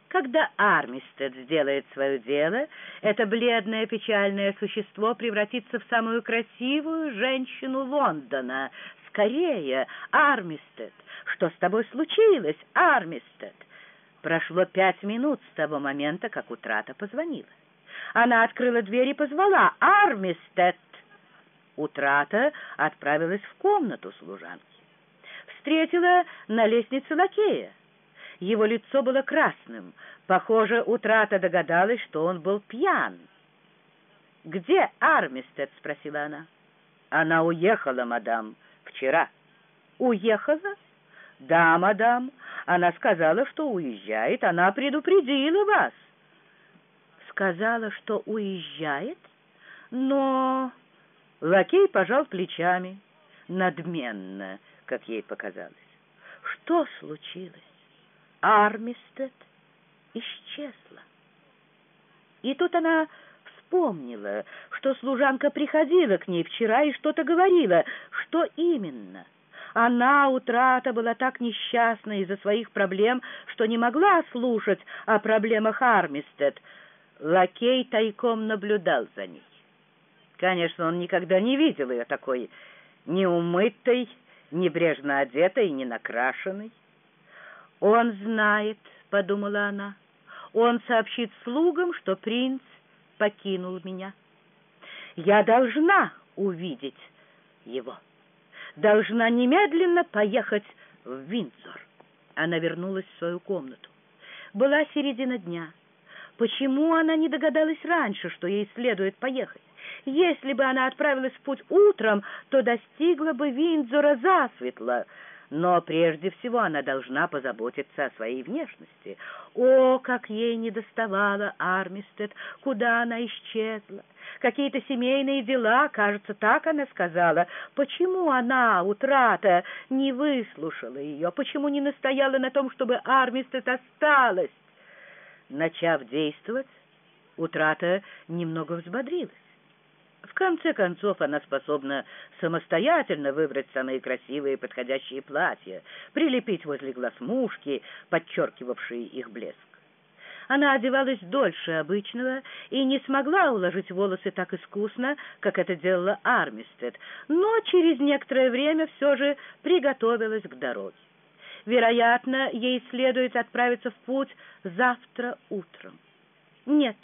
Когда Армистед сделает свое дело, это бледное печальное существо превратится в самую красивую женщину Лондона. Скорее, Армистед! Что с тобой случилось, Армистед? Прошло пять минут с того момента, как утрата позвонила. Она открыла дверь и позвала «Армистед!» Утрата отправилась в комнату служанки. Встретила на лестнице лакея. Его лицо было красным. Похоже, Утрата догадалась, что он был пьян. «Где Армистед?» — спросила она. «Она уехала, мадам, вчера». «Уехала?» «Да, мадам. Она сказала, что уезжает. Она предупредила вас». «Сказала, что уезжает? Но...» Лакей пожал плечами, надменно, как ей показалось. Что случилось? Армистед исчезла. И тут она вспомнила, что служанка приходила к ней вчера и что-то говорила. Что именно? Она, утрата, была так несчастна из-за своих проблем, что не могла слушать о проблемах Армистед. Лакей тайком наблюдал за ней. Конечно, он никогда не видел ее такой неумытой, небрежно одетой не накрашенной. «Он знает», — подумала она, — «он сообщит слугам, что принц покинул меня. Я должна увидеть его, должна немедленно поехать в Виндзор». Она вернулась в свою комнату. Была середина дня. Почему она не догадалась раньше, что ей следует поехать? Если бы она отправилась в путь утром, то достигла бы Виндзора засветло. Но прежде всего она должна позаботиться о своей внешности. О, как ей недоставало Армистед, куда она исчезла. Какие-то семейные дела, кажется, так она сказала. Почему она, утрата, не выслушала ее? Почему не настояла на том, чтобы Армистед осталась? Начав действовать, утрата немного взбодрилась. В конце концов, она способна самостоятельно выбрать самые красивые подходящие платья, прилепить возле глаз мушки, подчеркивавшие их блеск. Она одевалась дольше обычного и не смогла уложить волосы так искусно, как это делала Армистед, но через некоторое время все же приготовилась к дороге. Вероятно, ей следует отправиться в путь завтра утром. Нет,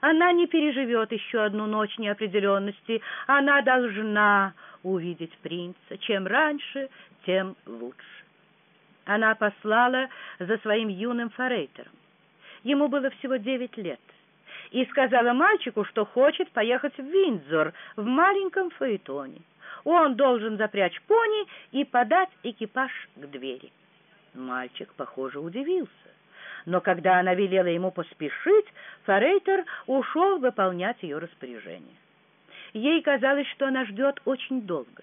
она не переживет еще одну ночь неопределенности. Она должна увидеть принца. Чем раньше, тем лучше. Она послала за своим юным форейтером. Ему было всего девять лет. И сказала мальчику, что хочет поехать в Виндзор в маленьком фаэтоне. Он должен запрячь пони и подать экипаж к двери. Мальчик, похоже, удивился но когда она велела ему поспешить, Форейтер ушел выполнять ее распоряжение. Ей казалось, что она ждет очень долго,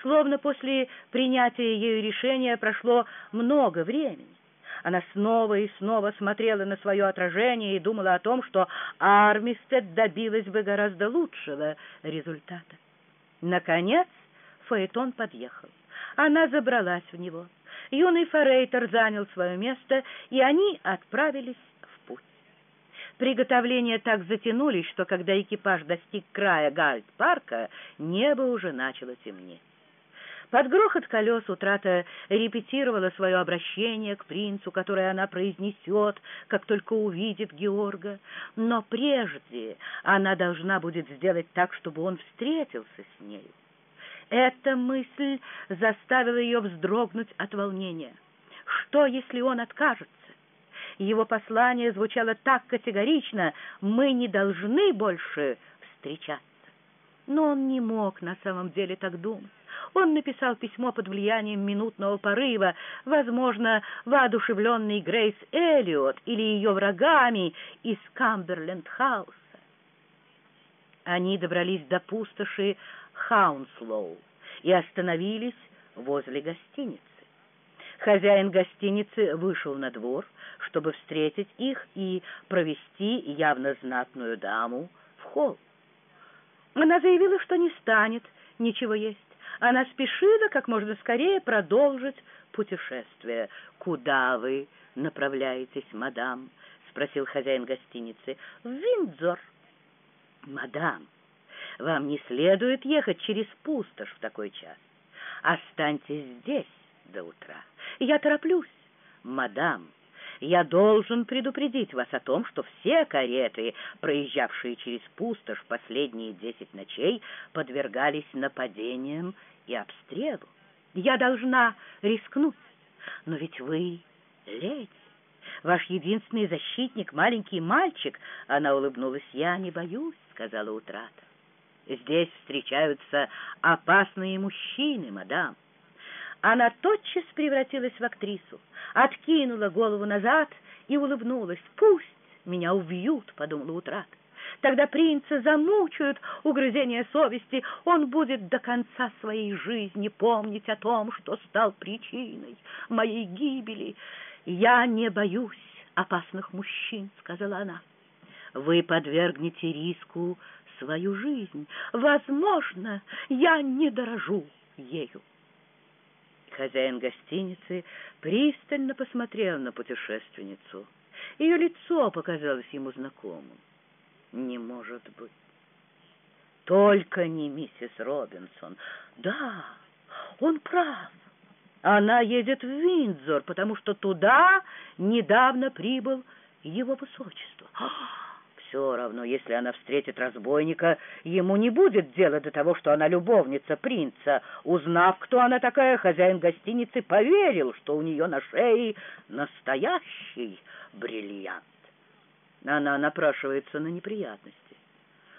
словно после принятия ею решения прошло много времени. Она снова и снова смотрела на свое отражение и думала о том, что Армистед добилась бы гораздо лучшего результата. Наконец Фаэтон подъехал. Она забралась в него. Юный Форейтер занял свое место, и они отправились в путь. Приготовления так затянулись, что когда экипаж достиг края Гальд-парка, небо уже начало темнеть. Под грохот колес утрата репетировала свое обращение к принцу, которое она произнесет, как только увидит Георга. Но прежде она должна будет сделать так, чтобы он встретился с нею. Эта мысль заставила ее вздрогнуть от волнения. Что, если он откажется? Его послание звучало так категорично «Мы не должны больше встречаться». Но он не мог на самом деле так думать. Он написал письмо под влиянием минутного порыва, возможно, воодушевленный Грейс Эллиот или ее врагами из Камберленд-хауса. Они добрались до пустоши Хаунслоу и остановились возле гостиницы. Хозяин гостиницы вышел на двор, чтобы встретить их и провести явно знатную даму в холл. Она заявила, что не станет ничего есть. Она спешила как можно скорее продолжить путешествие. «Куда вы направляетесь, мадам?» — спросил хозяин гостиницы. «В Виндзор». «Мадам, вам не следует ехать через пустошь в такой час. Останьтесь здесь до утра. Я тороплюсь. Мадам, я должен предупредить вас о том, что все кареты, проезжавшие через пустошь последние десять ночей, подвергались нападениям и обстрелу. Я должна рискнуть. Но ведь вы леди, ваш единственный защитник — маленький мальчик. Она улыбнулась. «Я не боюсь», — сказала утрата. «Здесь встречаются опасные мужчины, мадам». Она тотчас превратилась в актрису, откинула голову назад и улыбнулась. «Пусть меня убьют», — подумала утрата. Тогда принца замучают угрызения совести, он будет до конца своей жизни помнить о том, что стал причиной моей гибели. «Я не боюсь опасных мужчин», — сказала она. «Вы подвергнете риску свою жизнь. Возможно, я не дорожу ею». Хозяин гостиницы пристально посмотрел на путешественницу. Ее лицо показалось ему знакомым. Не может быть. Только не миссис Робинсон. Да, он прав. Она едет в Виндзор, потому что туда недавно прибыл его высочество. Все равно, если она встретит разбойника, ему не будет дела до того, что она любовница принца. Узнав, кто она такая, хозяин гостиницы поверил, что у нее на шее настоящий бриллиант она напрашивается на неприятности.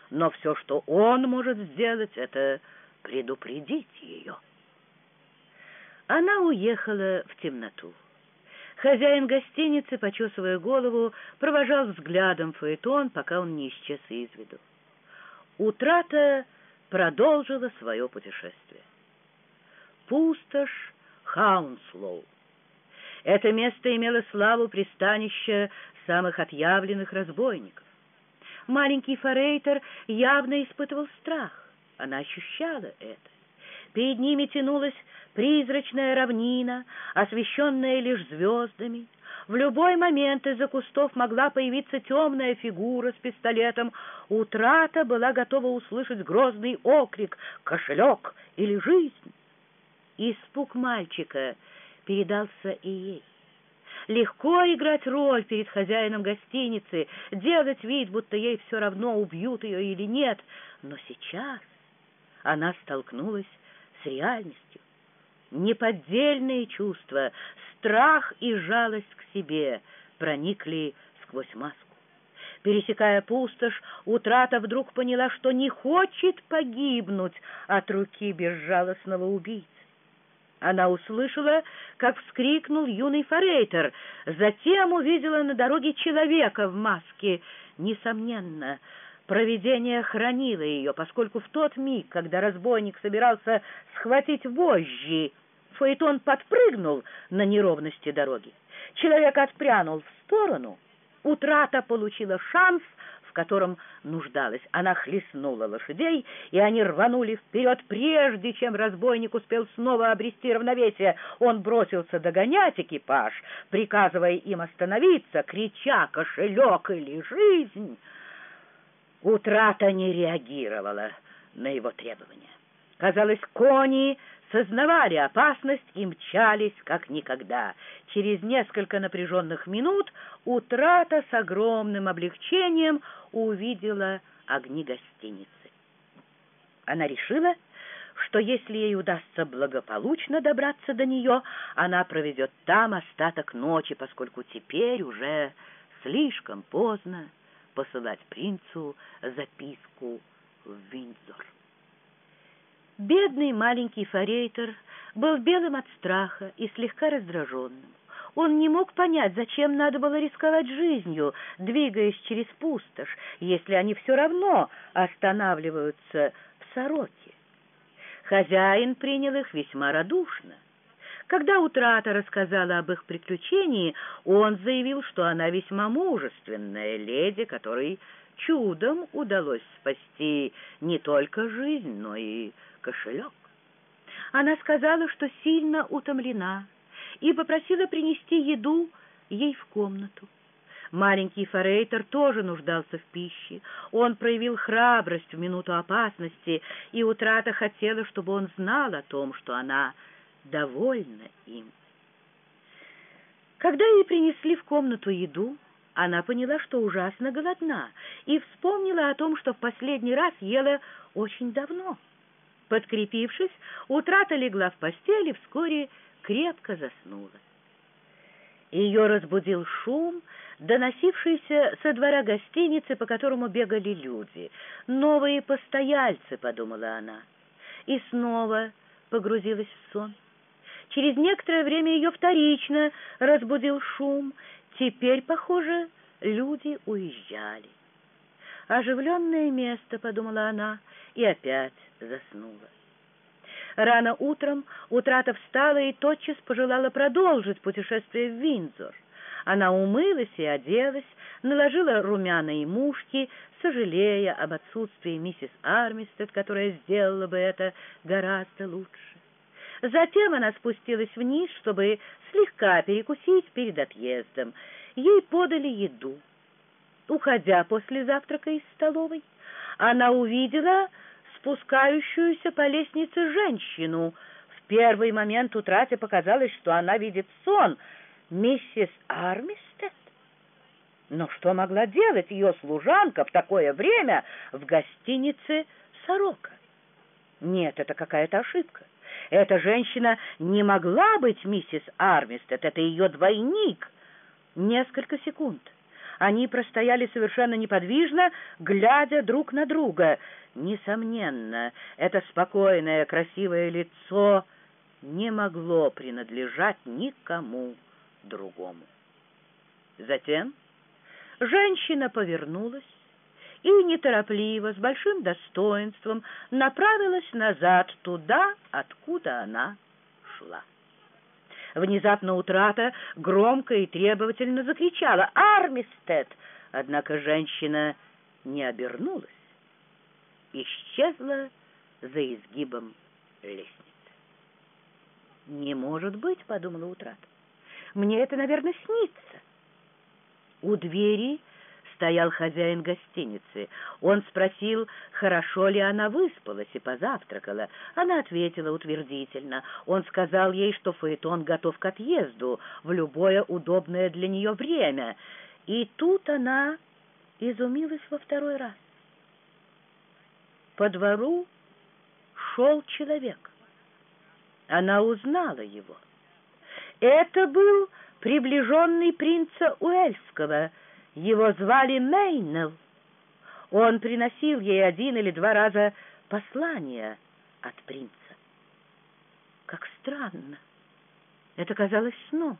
Но все, что он может сделать, это предупредить ее. Она уехала в темноту. Хозяин гостиницы, почесывая голову, провожал взглядом Фаэтон, пока он не исчез из виду. Утрата продолжила свое путешествие. Пустошь Хаунслоу. Это место имело славу пристанища самых отъявленных разбойников. Маленький Форейтер явно испытывал страх. Она ощущала это. Перед ними тянулась призрачная равнина, освещенная лишь звездами. В любой момент из-за кустов могла появиться темная фигура с пистолетом. Утрата была готова услышать грозный окрик «Кошелек!» или «Жизнь!». Испуг мальчика передался и ей. Легко играть роль перед хозяином гостиницы, делать вид, будто ей все равно, убьют ее или нет. Но сейчас она столкнулась с реальностью. Неподдельные чувства, страх и жалость к себе проникли сквозь маску. Пересекая пустошь, утрата вдруг поняла, что не хочет погибнуть от руки безжалостного убийцы. Она услышала, как вскрикнул юный форейтер, затем увидела на дороге человека в маске. Несомненно, провидение хранило ее, поскольку в тот миг, когда разбойник собирался схватить вожжи, Фаэтон подпрыгнул на неровности дороги. Человек отпрянул в сторону. Утрата получила шанс в котором нуждалась. Она хлестнула лошадей, и они рванули вперед, прежде чем разбойник успел снова обрести равновесие. Он бросился догонять экипаж, приказывая им остановиться, крича «Кошелек или жизнь!» Утрата не реагировала на его требования. Казалось, кони сознавали опасность и мчались как никогда. Через несколько напряженных минут утрата с огромным облегчением увидела огни гостиницы. Она решила, что если ей удастся благополучно добраться до нее, она проведет там остаток ночи, поскольку теперь уже слишком поздно посылать принцу записку в Виндзор. Бедный маленький форейтер был белым от страха и слегка раздраженным. Он не мог понять, зачем надо было рисковать жизнью, двигаясь через пустошь, если они все равно останавливаются в сороке. Хозяин принял их весьма радушно. Когда утрата рассказала об их приключении, он заявил, что она весьма мужественная леди, которой чудом удалось спасти не только жизнь, но и кошелек. Она сказала, что сильно утомлена, и попросила принести еду ей в комнату. Маленький Форейтер тоже нуждался в пище. Он проявил храбрость в минуту опасности, и утрата хотела, чтобы он знал о том, что она довольна им. Когда ей принесли в комнату еду, она поняла, что ужасно голодна, и вспомнила о том, что в последний раз ела очень давно. Подкрепившись, утрата легла в постели и вскоре крепко заснула. Ее разбудил шум, доносившийся со двора гостиницы, по которому бегали люди. «Новые постояльцы», — подумала она, и снова погрузилась в сон. Через некоторое время ее вторично разбудил шум. Теперь, похоже, люди уезжали. «Оживленное место», — подумала она, и опять заснула. Рано утром утрата встала и тотчас пожелала продолжить путешествие в Виндзор. Она умылась и оделась, наложила румяные мушки, сожалея об отсутствии миссис Армистед, которая сделала бы это гораздо лучше. Затем она спустилась вниз, чтобы слегка перекусить перед отъездом. Ей подали еду. Уходя после завтрака из столовой, она увидела спускающуюся по лестнице женщину. В первый момент утрате показалось, что она видит сон. Миссис Армистед? Но что могла делать ее служанка в такое время в гостинице «Сорока»? Нет, это какая-то ошибка. Эта женщина не могла быть миссис Армистед, это ее двойник. Несколько секунд. Они простояли совершенно неподвижно, глядя друг на друга — Несомненно, это спокойное, красивое лицо не могло принадлежать никому другому. Затем женщина повернулась и неторопливо, с большим достоинством, направилась назад туда, откуда она шла. Внезапно утрата громко и требовательно закричала «Армистед!» Однако женщина не обернулась исчезла за изгибом лестницы. «Не может быть», — подумала Утрат. «Мне это, наверное, снится». У двери стоял хозяин гостиницы. Он спросил, хорошо ли она выспалась и позавтракала. Она ответила утвердительно. Он сказал ей, что Фаэтон готов к отъезду в любое удобное для нее время. И тут она изумилась во второй раз. По двору шел человек. Она узнала его. Это был приближенный принца Уэльского. Его звали Мейнел. Он приносил ей один или два раза послание от принца. Как странно. Это казалось сном.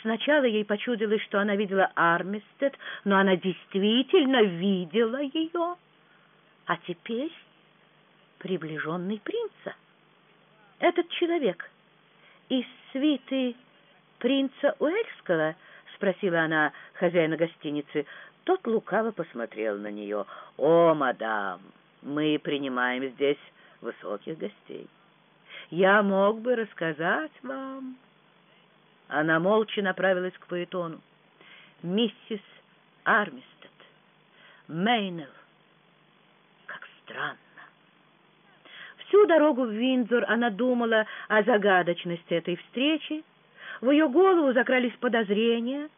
Сначала ей почудилось, что она видела Армистед, но она действительно видела ее а теперь приближенный принца. Этот человек из свиты принца Уэльского?» — спросила она хозяина гостиницы. Тот лукаво посмотрел на нее. «О, мадам, мы принимаем здесь высоких гостей. Я мог бы рассказать вам...» Она молча направилась к Паэтону. «Миссис Армистед, Мейнелл, как странно!» Всю дорогу в Виндзор она думала о загадочности этой встречи. В ее голову закрались подозрения.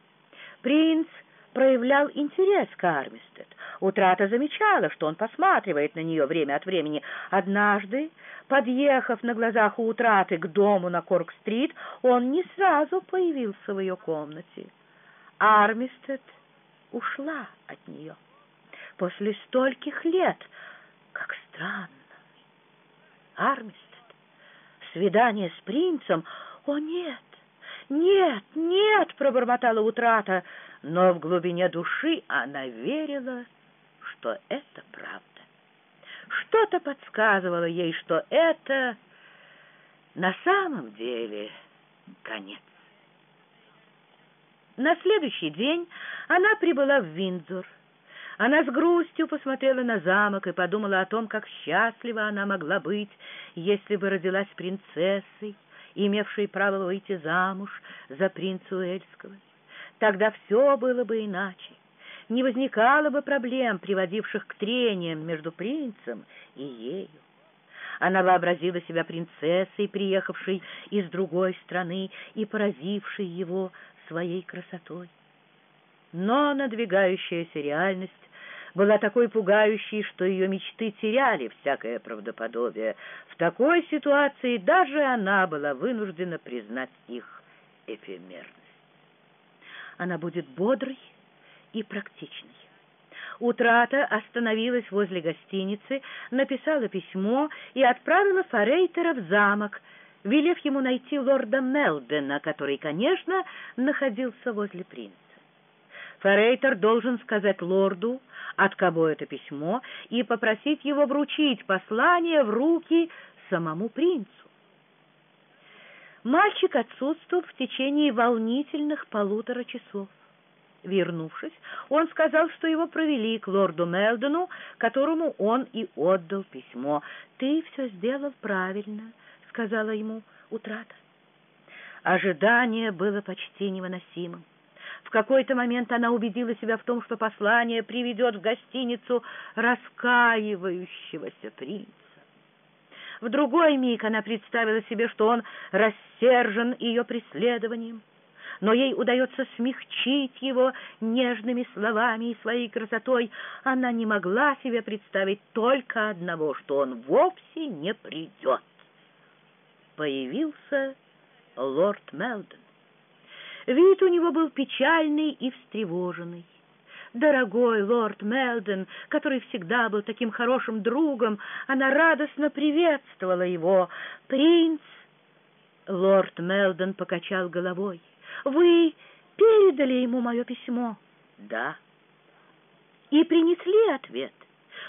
Принц проявлял интерес к Армистед. Утрата замечала, что он посматривает на нее время от времени. Однажды, подъехав на глазах у Утраты к дому на Корк-стрит, он не сразу появился в ее комнате. Армистед ушла от нее. После стольких лет, как странно. Армистед, свидание с принцем? О, нет, нет, нет, пробормотала утрата, но в глубине души она верила, что это правда. Что-то подсказывало ей, что это на самом деле конец. На следующий день она прибыла в Виндзор. Она с грустью посмотрела на замок и подумала о том, как счастлива она могла быть, если бы родилась принцессой, имевшей право выйти замуж за принца Уэльского. Тогда все было бы иначе. Не возникало бы проблем, приводивших к трениям между принцем и ею. Она вообразила себя принцессой, приехавшей из другой страны и поразившей его своей красотой. Но надвигающаяся реальность была такой пугающей, что ее мечты теряли всякое правдоподобие. В такой ситуации даже она была вынуждена признать их эфемерность. Она будет бодрой и практичной. Утрата остановилась возле гостиницы, написала письмо и отправила Форейтера в замок, велев ему найти лорда Мелдена, который, конечно, находился возле принца. Форейтер должен сказать лорду, от кого это письмо, и попросить его вручить послание в руки самому принцу. Мальчик отсутствовал в течение волнительных полутора часов. Вернувшись, он сказал, что его провели к лорду Мелдону, которому он и отдал письмо. «Ты все сделал правильно», — сказала ему утрата. Ожидание было почти невыносимым. В какой-то момент она убедила себя в том, что послание приведет в гостиницу раскаивающегося принца. В другой миг она представила себе, что он рассержен ее преследованием, но ей удается смягчить его нежными словами и своей красотой. Она не могла себе представить только одного, что он вовсе не придет. Появился лорд Мелдон. Вид у него был печальный и встревоженный. Дорогой лорд Мелден, который всегда был таким хорошим другом, она радостно приветствовала его. «Принц!» Лорд Мелден покачал головой. «Вы передали ему мое письмо?» «Да». «И принесли ответ?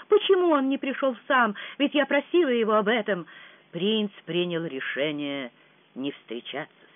Почему он не пришел сам? Ведь я просила его об этом». Принц принял решение не встречаться